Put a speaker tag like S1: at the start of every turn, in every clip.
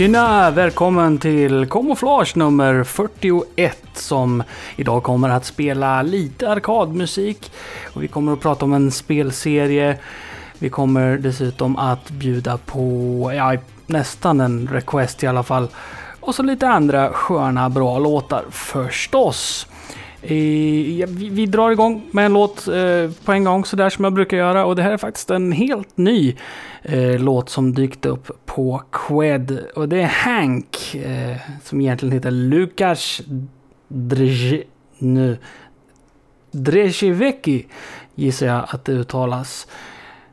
S1: Tjena! Välkommen till Camouflage nummer 41 som idag kommer att spela lite arkadmusik. Och vi kommer att prata om en spelserie. Vi kommer dessutom att bjuda på ja, nästan en request i alla fall. Och så lite andra sköna bra låtar förstås. Eh, vi, vi, drar igång med en låt eh, på en gång sådär som jag brukar göra. Och det här är faktiskt en helt ny eh, låt som dykt upp på Qued. Och det är Hank eh, som egentligen heter Lukas Drezjevecki gissar jag att det uttalas.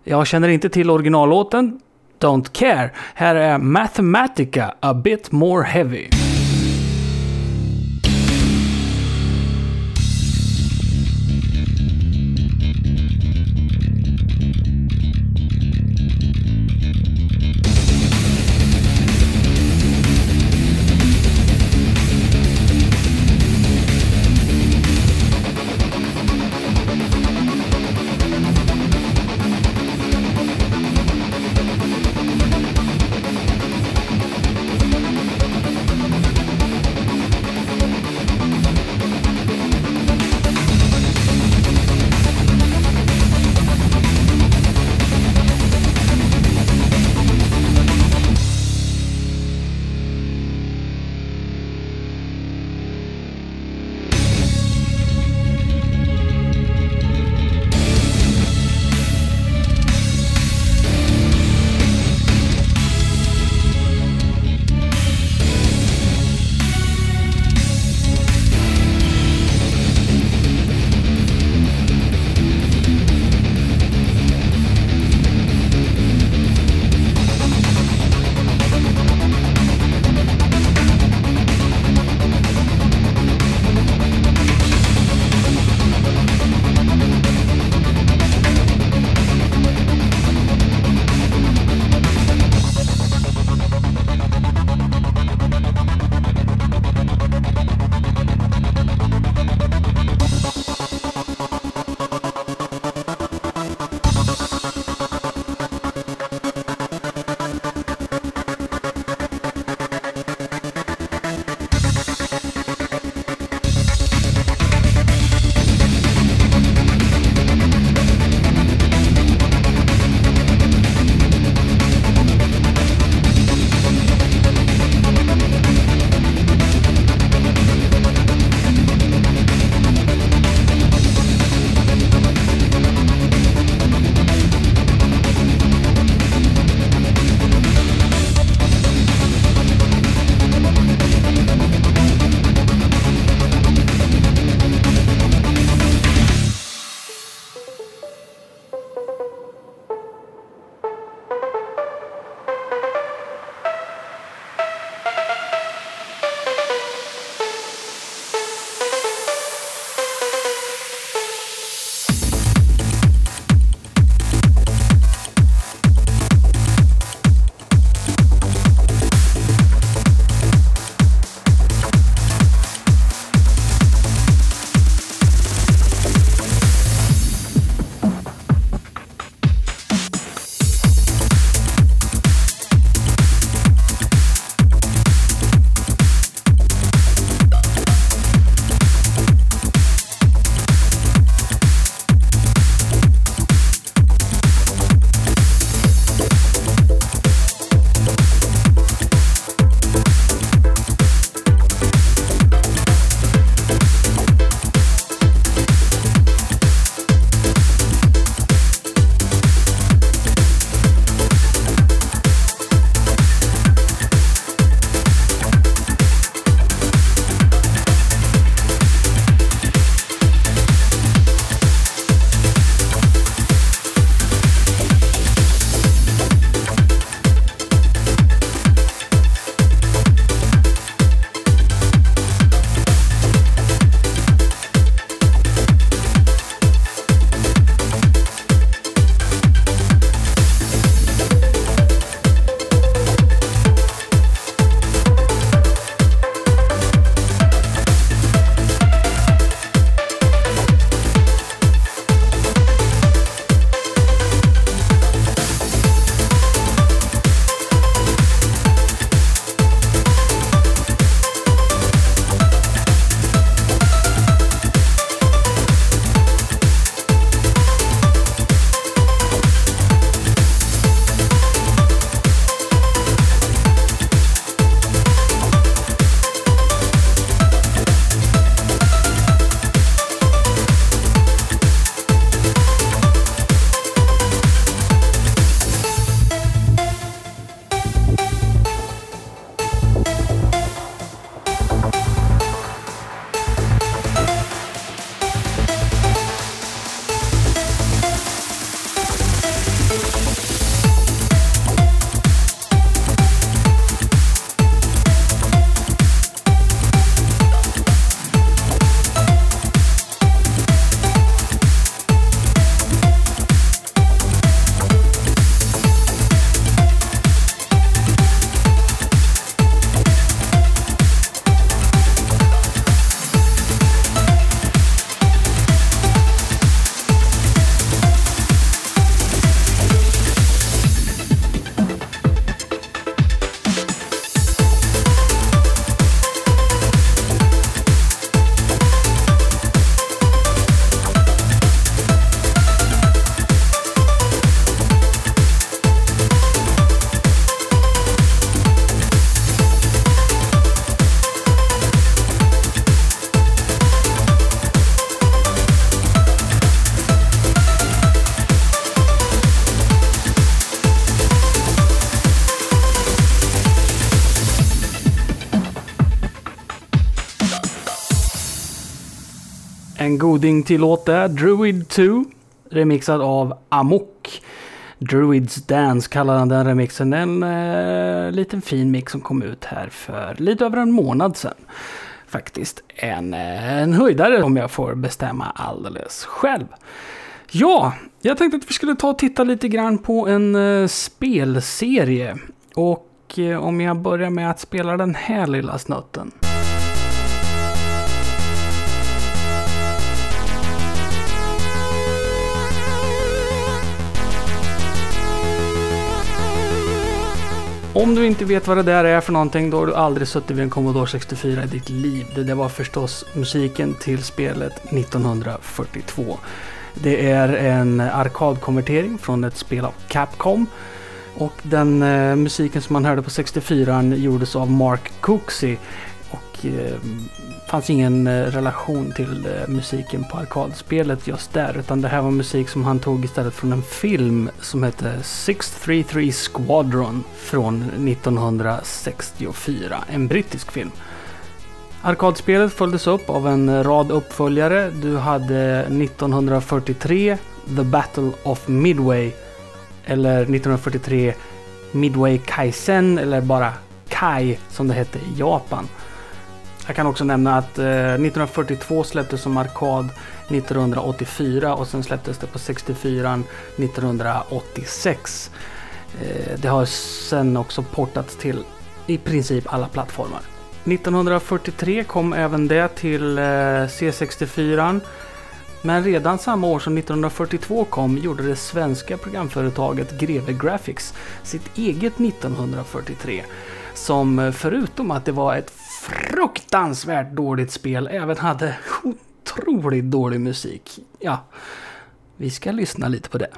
S1: Jag känner inte till originallåten. Don't care. Här är Mathematica A Bit More Heavy. En goding till låt där. Druid 2. Remixad av Amok. Druids Dance kallar han den remixen. En eh, liten fin mix som kom ut här för lite över en månad sedan. Faktiskt en, eh, en höjdare om jag får bestämma alldeles själv. Ja, jag tänkte att vi skulle ta och titta lite grann på en eh, spelserie. Och eh, om jag börjar med att spela den här lilla snutten. Om du inte vet vad det där är för någonting, då har du aldrig suttit vid en Commodore 64 i ditt liv. Det där var förstås musiken till spelet 1942. Det är en arkadkonvertering från ett spel av Capcom. Och den eh, musiken som man hörde på 64 gjordes av Mark Cooksey. Och eh, fanns ingen eh, relation till eh, musiken på arkadspelet just där. Utan det här var musik som han tog istället från en film som hette 633 Squadron från 1964. En brittisk film. Arkadspelet följdes upp av en rad uppföljare. Du hade 1943 The Battle of Midway. Eller 1943 Midway Kaizen eller bara Kai som det hette i Japan. Jag kan också nämna att eh, 1942 släpptes som arkad 1984 och sen släpptes det på 64 1986. Eh, det har sen också portats till i princip alla plattformar. 1943 kom även det till eh, C64. Men redan samma år som 1942 kom gjorde det svenska programföretaget Greve Graphics sitt eget 1943. Som eh, förutom att det var ett fruktansvärt dåligt spel även hade otroligt dålig musik. Ja, vi ska lyssna lite på det.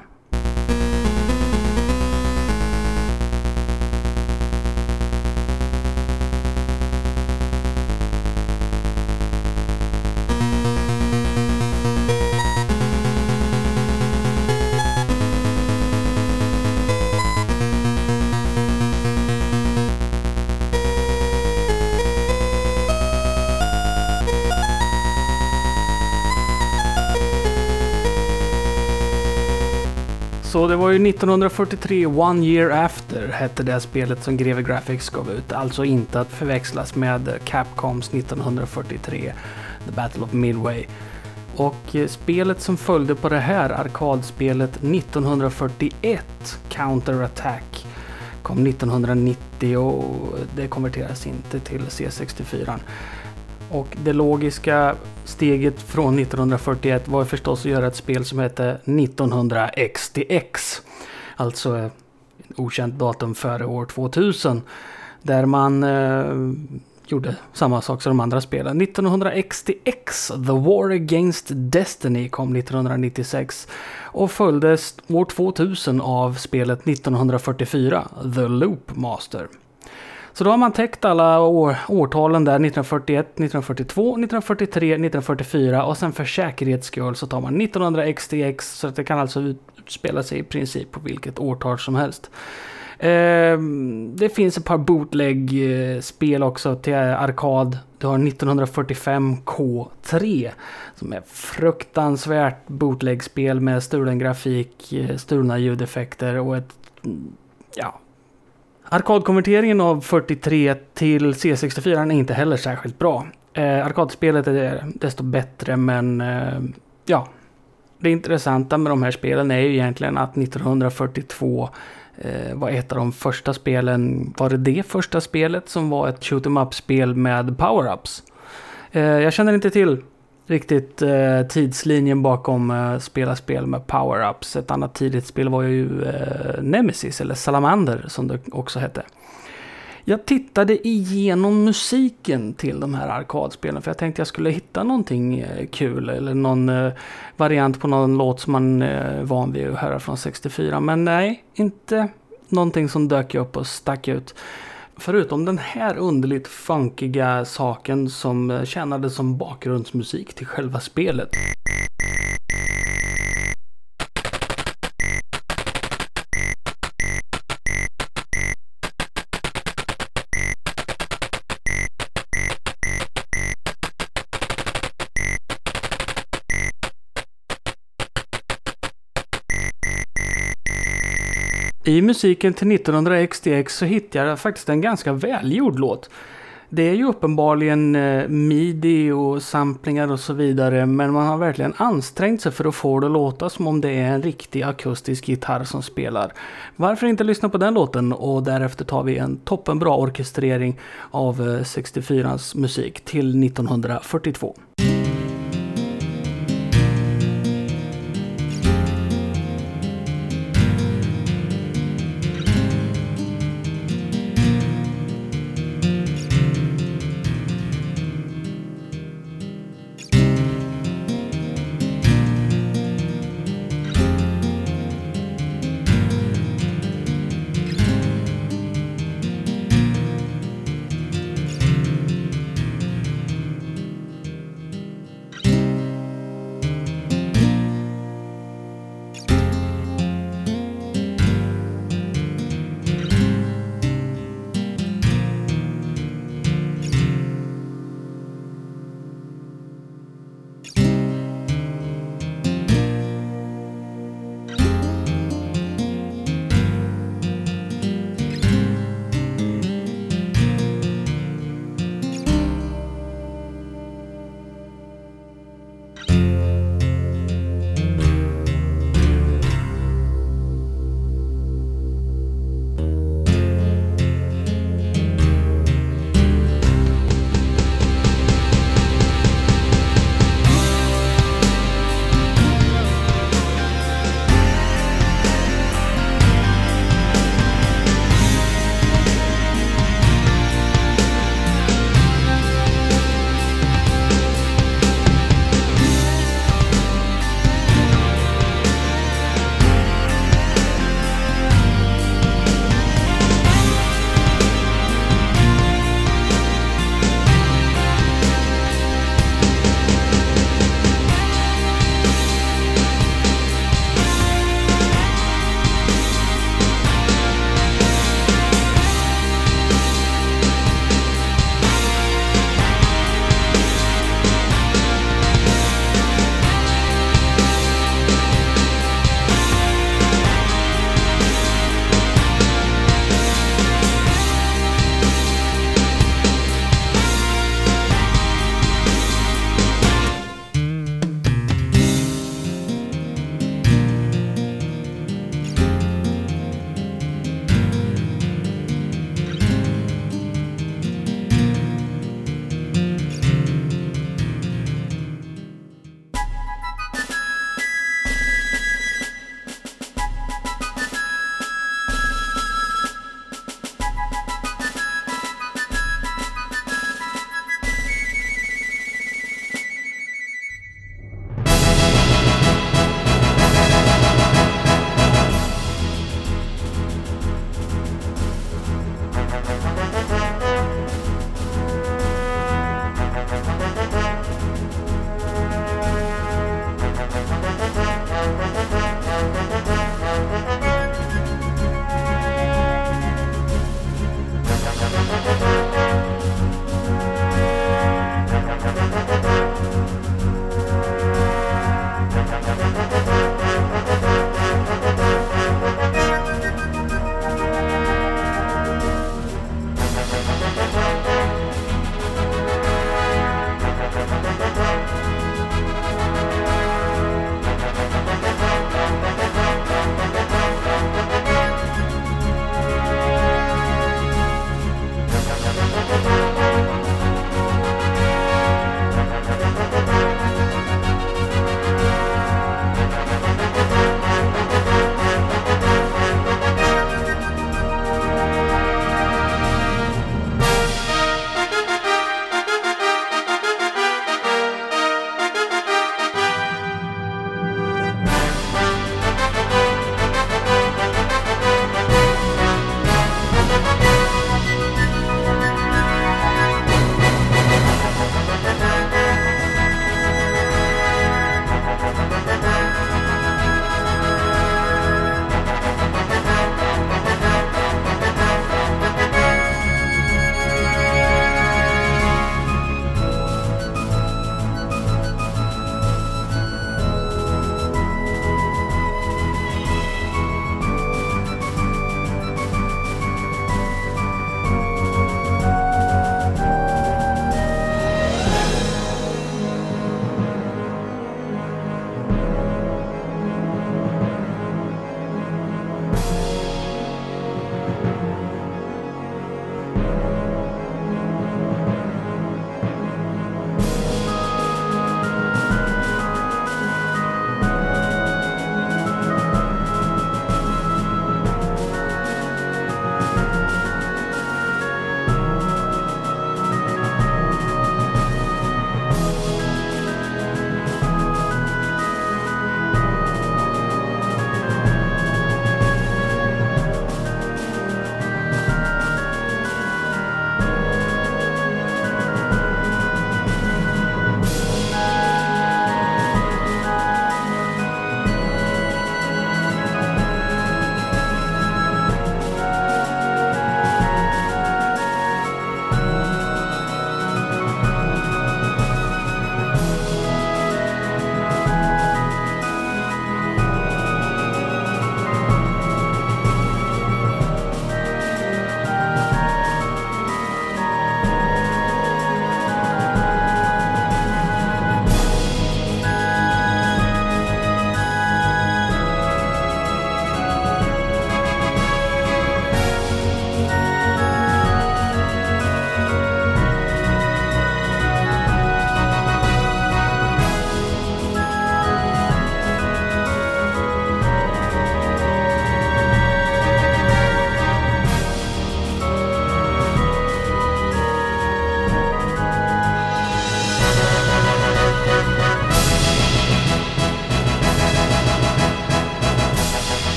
S1: Så det var ju 1943, One Year After, hette det spelet som Greve Graphics gav ut. Alltså inte att förväxlas med Capcoms 1943, The Battle of Midway. Och eh, spelet som följde på det här arkadspelet 1941, Counter Attack, kom 1990 och det konverteras inte till C64. Och det logiska steget från 1941 var förstås att göra ett spel som hette 19XTX. Alltså eh, ett okänt datum före år 2000. Där man eh, gjorde samma sak som de andra spelen. 19XTX, The War Against Destiny, kom 1996 och följdes år 2000 av spelet 1944, The Loop Master. Så då har man täckt alla år, årtalen där 1941, 1942, 1943, 1944 och sen för säkerhets skull så tar man 1900 XTX så att det kan alltså utspela sig i princip på vilket årtal som helst. Eh, det finns ett par bootleg-spel eh, också till eh, arkad. Du har 1945 K3 som är fruktansvärt bootleg-spel med stulen grafik, eh, stulna ljudeffekter och ett mm, ja, Arkadkonverteringen av 43 till C64 är inte heller särskilt bra. Eh, arkadspelet är desto bättre men eh, ja. Det intressanta med de här spelen är ju egentligen att 1942 eh, var ett av de första spelen, var det det första spelet som var ett shoot em up-spel med power-ups? Eh, jag känner inte till riktigt eh, tidslinjen bakom eh, spela spel med power-ups. Ett annat tidigt spel var ju eh, Nemesis, eller Salamander som det också hette. Jag tittade igenom musiken till de här arkadspelen för jag tänkte jag skulle hitta någonting eh, kul eller någon eh, variant på någon låt som man eh, är van vid att höra från 64. Men nej, inte någonting som dök upp och stack ut. Förutom den här underligt funkiga saken som eh, tjänade som bakgrundsmusik till själva spelet. I musiken till 1900 XTX så hittade jag faktiskt en ganska välgjord låt. Det är ju uppenbarligen eh, midi och samplingar och så vidare men man har verkligen ansträngt sig för att få det att låta som om det är en riktig akustisk gitarr som spelar. Varför inte lyssna på den låten och därefter tar vi en toppenbra orkestrering av eh, 64ans musik till 1942.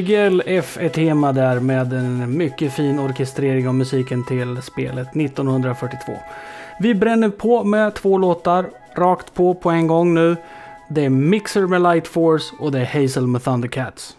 S1: Miguel F är tema där med en mycket fin orkestrering av musiken till spelet 1942. Vi bränner på med två låtar rakt på på en gång nu. Det är Mixer med Light Force och det är Hazel med Thundercats.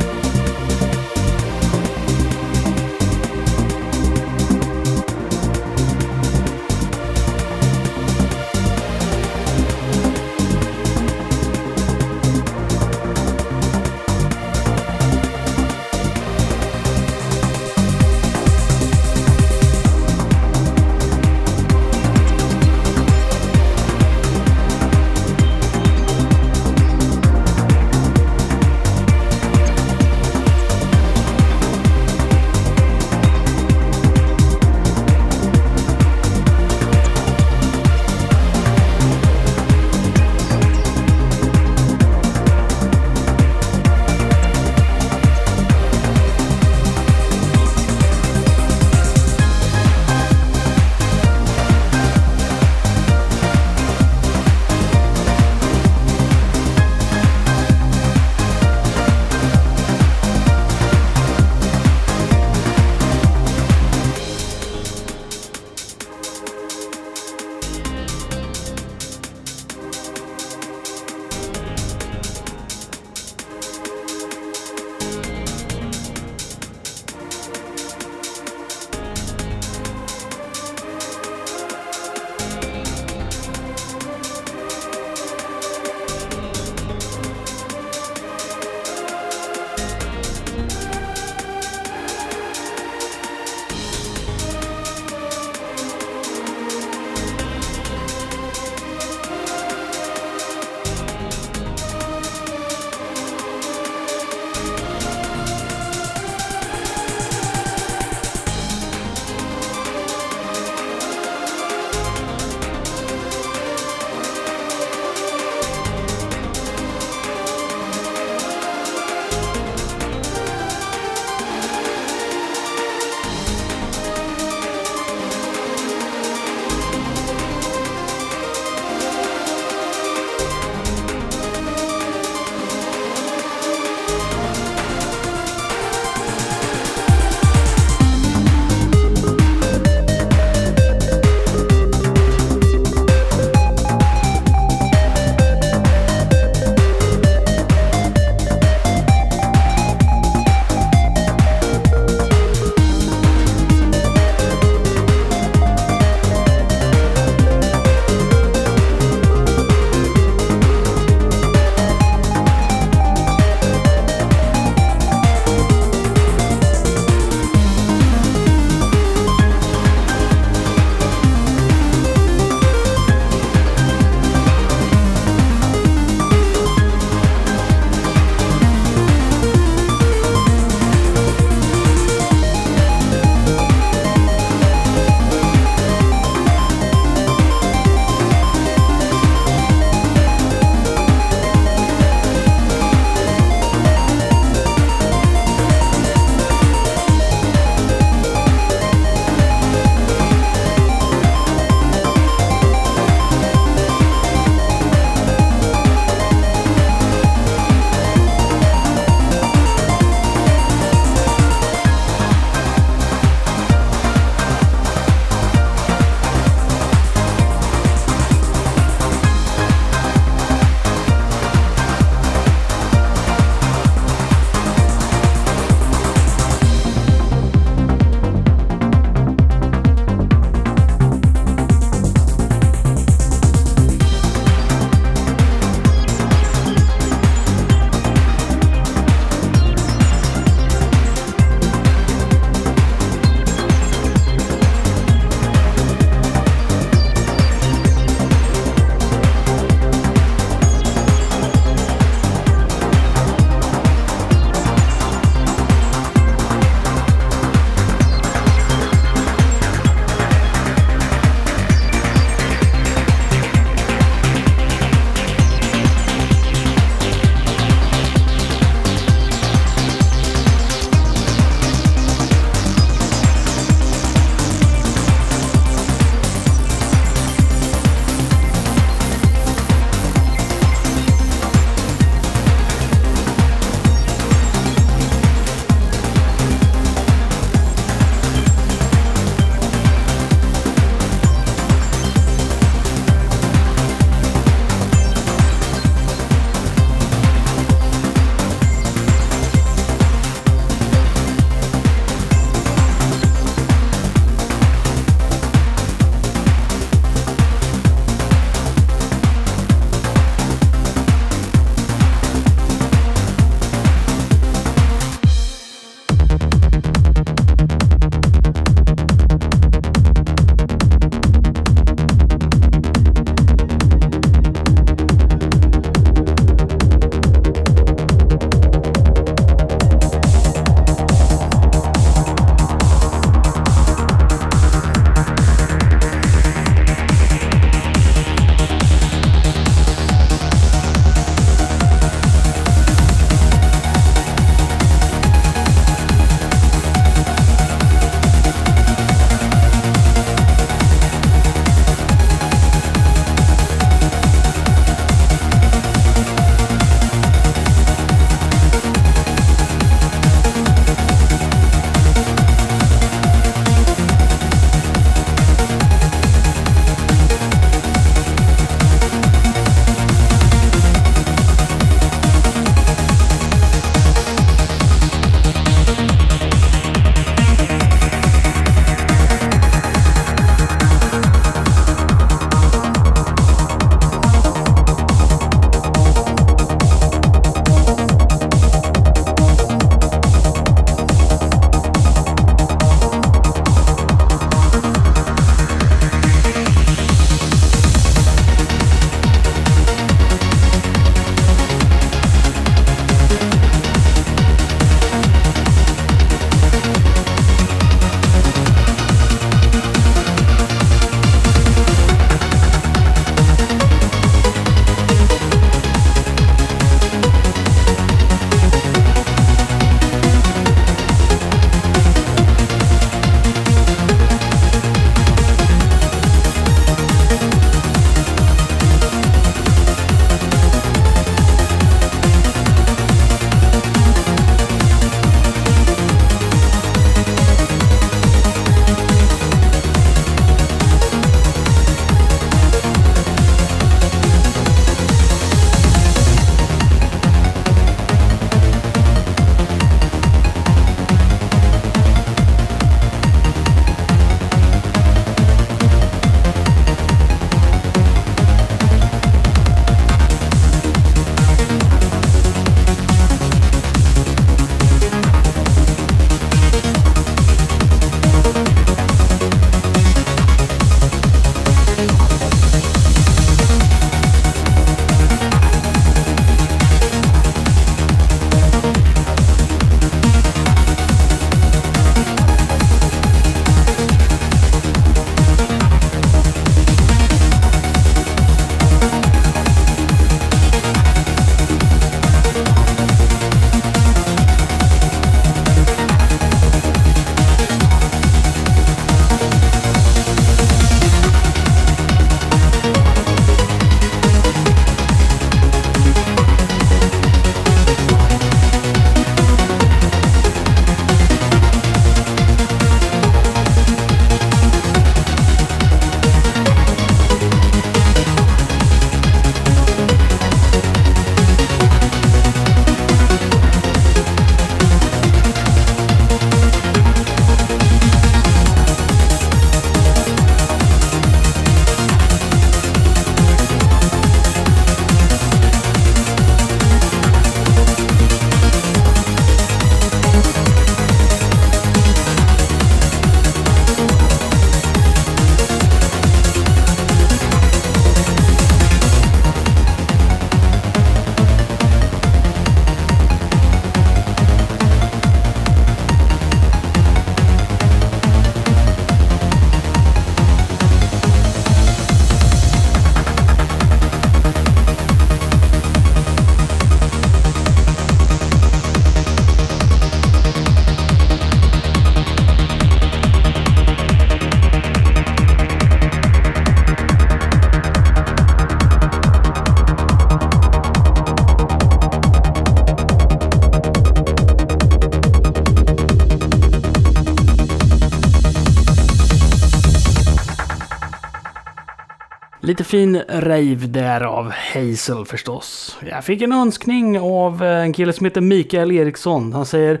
S1: Lite fin rave där av Hazel förstås. Jag fick en önskning av eh, en kille som heter Mikael Eriksson. Han säger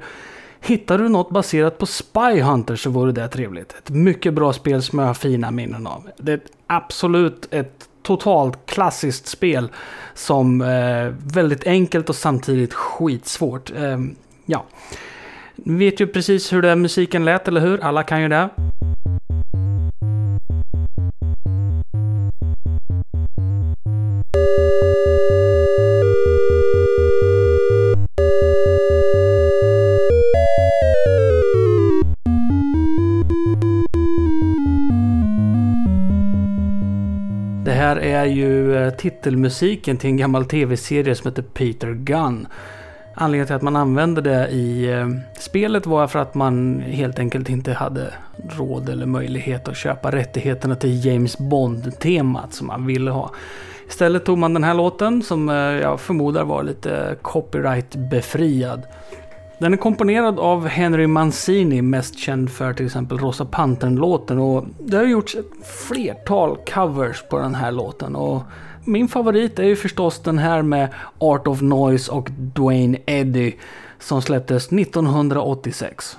S1: Hittar du något baserat på Spy Hunter så vore det trevligt. Ett mycket bra spel som jag har fina minnen av. Det är absolut ett totalt klassiskt spel som är eh, väldigt enkelt och samtidigt skitsvårt. Eh, ja, ni vet ju precis hur den musiken lät, eller hur? Alla kan ju det. Det titelmusiken till en gammal tv-serie som heter Peter Gunn. Anledningen till att man använde det i eh, spelet var för att man helt enkelt inte hade råd eller möjlighet att köpa rättigheterna till James Bond-temat som man ville ha. Istället tog man den här låten som eh, jag förmodar var lite copyright-befriad. Den är komponerad av Henry Mancini, mest känd för till exempel Rosa Pantern-låten. Och det har gjorts ett flertal covers på den här låten. Och min favorit är ju förstås den här med Art of Noise och Dwayne Eddy som släpptes 1986.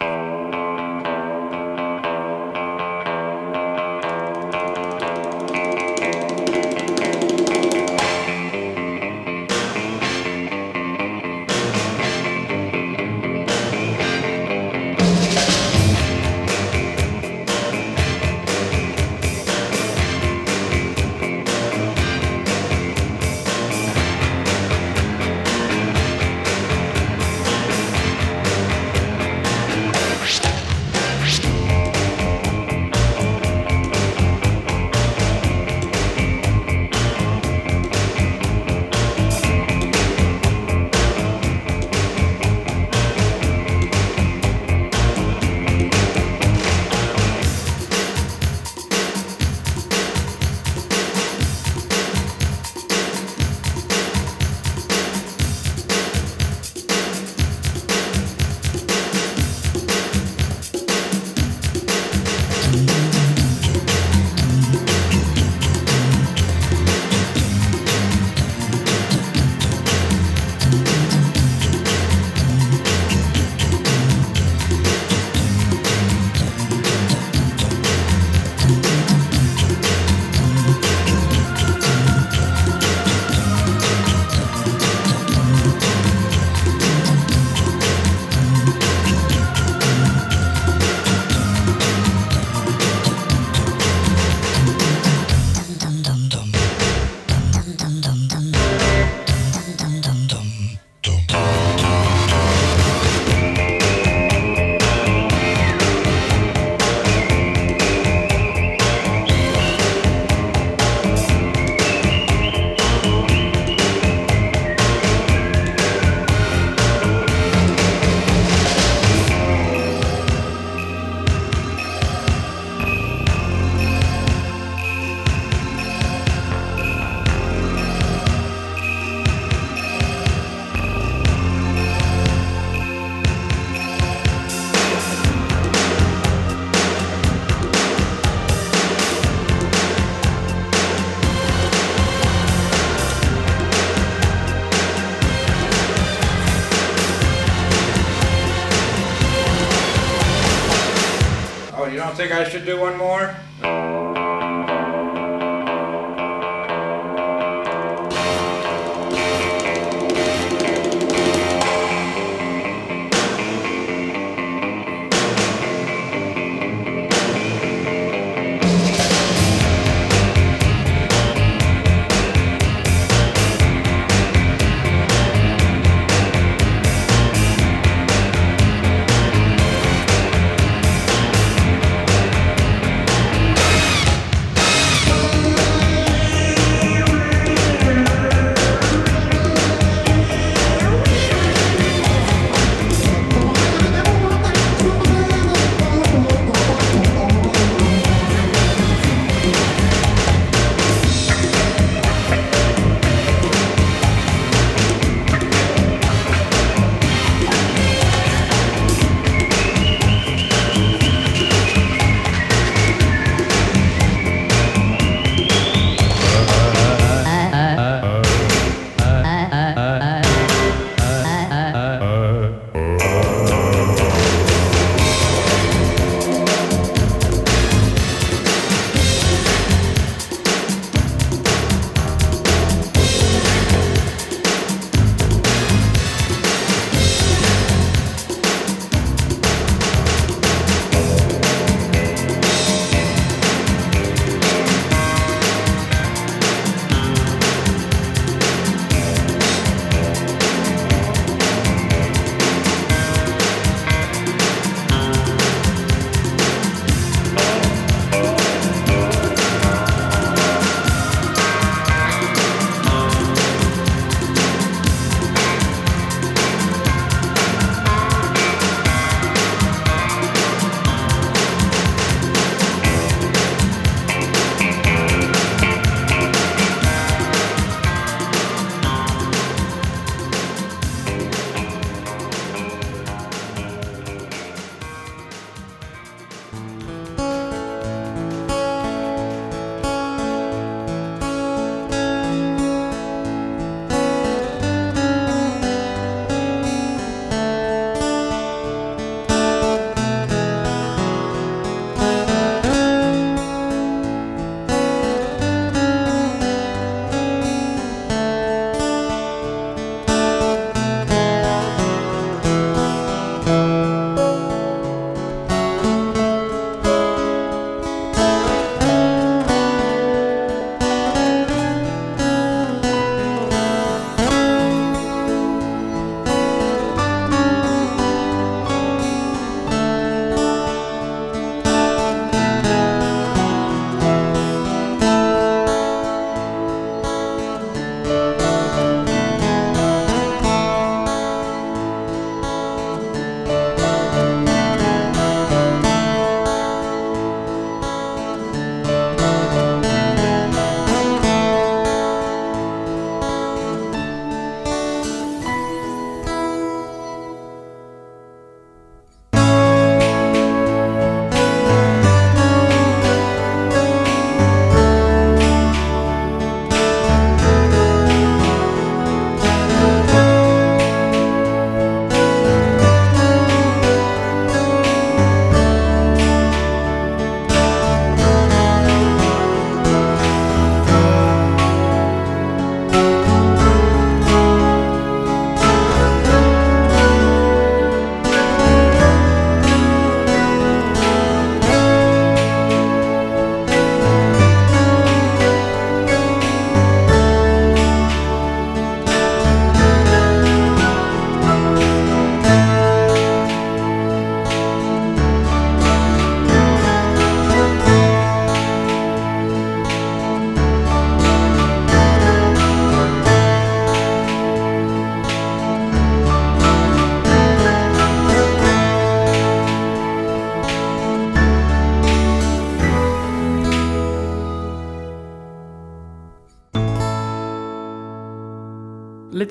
S2: Should do one more?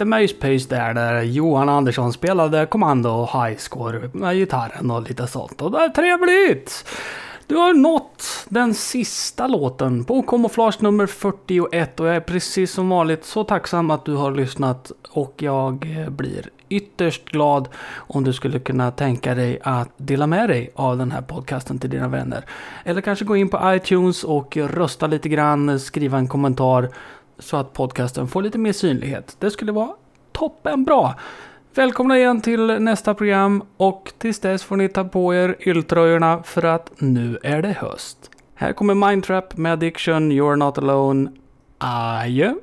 S1: Lite där, där Johan Andersson spelade Kommando Highscore med gitarren och lite sånt. Och det är trevligt! Du har nått den sista låten på Camouflage nummer 41 och jag är precis som vanligt så tacksam att du har lyssnat och jag eh, blir ytterst glad om du skulle kunna tänka dig att dela med dig av den här podcasten till dina vänner. Eller kanske gå in på iTunes och rösta lite grann, skriva en kommentar så att podcasten får lite mer synlighet. Det skulle vara toppen bra. Välkomna igen till nästa program och tills dess får ni ta på er ylltröjorna för att nu är det höst. Här kommer Mindtrap med Addiction, You're Not Alone. Adjö!